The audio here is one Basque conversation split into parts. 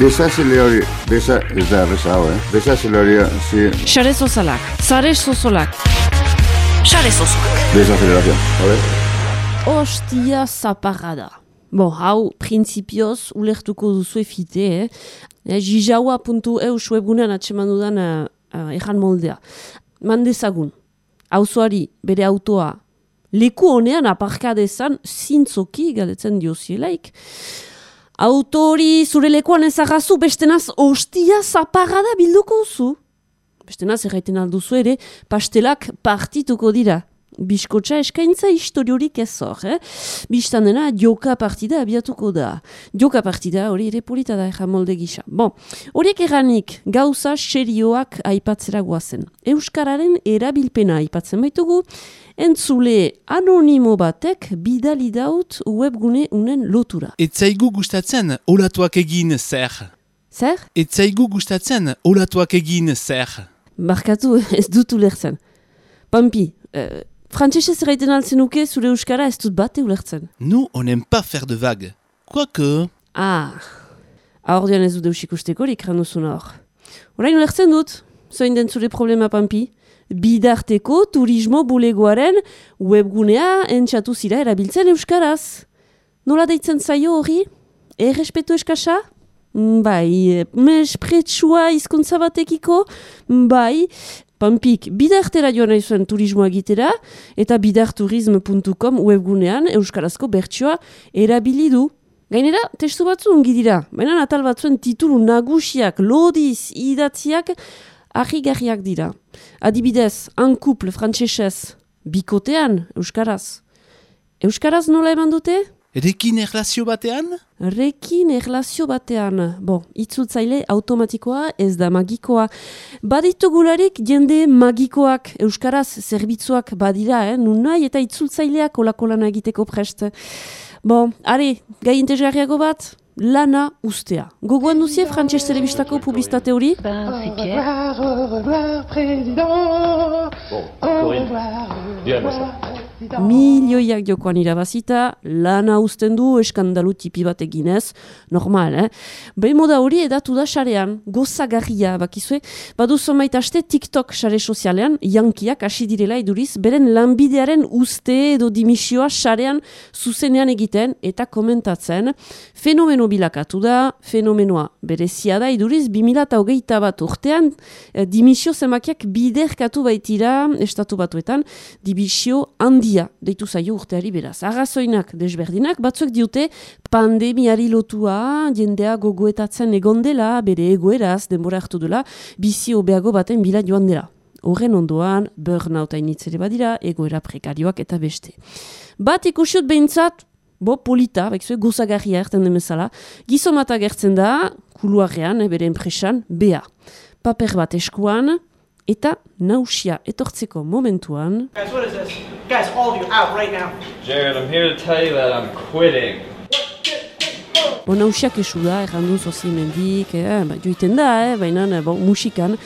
Desazile hori, desa, ez da erreza hau, eh? Desazile hori, zi, Sare sozalak, zare sozolak. Sare sozolak. desazelerazio, hori? Ostia zaparrada. Bon, hau, prinsipioz, ulertuko duzu efite, eh? eh Jijaua.eus webgunean atseman dudan uh, uh, erran moldea. Mandezagun, auzoari bere autoa leku honean aparkadezan zintzoki galetzen diozielaik. Autori zure lekuan ezagazu, bestenaz ostia zaparrada bilduko duzu. Bestenaz erraiten alduzu ere, pastelak partituko dira. Biskotxa eskaintza historiorik ez hor, eh? Bistan dena, joka partida abiatuko da. Joka partida hori ere polita da eja molde gisa. Bon, horiek eranik gauza serioak aipatzera guazen. Euskararen erabilpena aipatzen baitugu, entzule anonimo batek bidali daut webgune unen lotura. Etzaigu gustatzen olatuak egin zer. Zer? Etzaigu gustatzen olatuak egin zer. Barkatu ez dut ulertzen. Pampi, eh, frantzesez erraiten altzen nuke zure euskara ez dut bate ulertzen. Nous, on n'aime pas faire de vagues. Quoique, Ah, aurdean ez dut deus ikusteko likran duzun hor. Orain ulertzen dut, zoin den zure problema pampi, bidarteko turismo bulegoaren webgunea entxatu zira erabiltzen euskaraz. Nola deitzen zaio hori? Errespetu eskasa? Mm, Bai, mespretsua hizkuntza batekiko? Bai, Pampik, bidartera joan nahi zuen turismoa egitera, eta bidarturism.com webgunean euskarazko bertsioa erabili du. Gainera, testu batzu ongi dira, baina atal batzuen titulu nagusiak, lodiz, idatziak, ahigarriak dira. Adibidez, un couple frantsesez, bikotean, euskaraz. Euskaraz nola eman dute? Erekin erlazio batean? Rekin erlazio batean. Bon, itzultzaile automatikoa ez da magikoa. Baditugularik jende magikoak euskaraz zerbitzuak badira, eh? nun nahi eta itzultzaileak olako lana egiteko prest. Bon, are, gai interesgarriago bat, lana ustea. Gogoan duzie frantses telebistako publizitate hori? Au revoir, président. Bon, Au Corinne, Milioiak jokoan irabazita, lana usten du eskandalu tipi bat eginez, normal, eh? Behin moda hori edatu da sarean, gozagarria, bakizue, badu zonbait aste TikTok sare sozialean, yankiak hasi direla iduriz, beren lanbidearen uste edo dimisioa sarean zuzenean egiten eta komentatzen, fenomeno bilakatu da, fenomenoa berezia da iduriz, 2008 bat urtean, eh, dimisio zemakiak biderkatu baitira, estatu batuetan, dimisio handia deitu zaio urteari beraz. Arrazoinak desberdinak, batzuek diute pandemiari lotua, jendea gogoetatzen egon dela, bere egoeraz, denbora hartu dela, bizi hobeago baten bila joan dela. Horren ondoan, burnout hainitzere badira, egoera prekarioak eta beste. Bat ikusiut behintzat, bo polita, bekzue, gozagarria erten demezala, gizon bat agertzen da, kuluarrean, bere enpresan, bea. Paper bat eskuan, eta nausia etortzeko momentuan, Guys, what is this? Guys, all of you out right now. Jared, I'm here to tell you that I'm quitting. Bo, nausiak esu da, errandu zozimendik, eh, ba, joiten da, eh, baina eh, bo, musikan,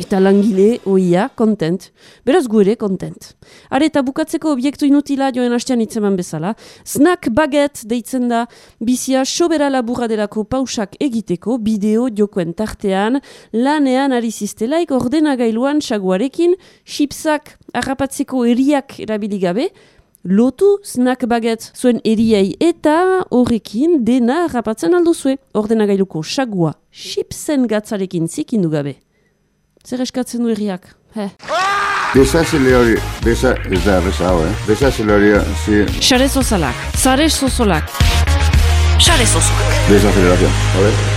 eta langile, oia, kontent. Beraz gu ere, kontent. Are, eta bukatzeko obiektu inutila joen hastean itzeman bezala, snack baget deitzen da, bizia sobera laburra delako pausak egiteko, bideo jokoen tartean, lanean ari ziztelaik ordenagailuan saguarekin, chipsak harrapatzeko eriak erabili gabe, lotu snack baget zuen eriei eta horrekin dena harrapatzen alduzue. Ordenagailuko sagua chipsen gatzarekin zikindu gabe. Zer eskatzen du herriak? He. Desazile hori, desa, ez da erreza hau, eh? Desazile hori, zi, Sare sozalak, zare sozolak. Sare sozolak. desazelerazio, hori?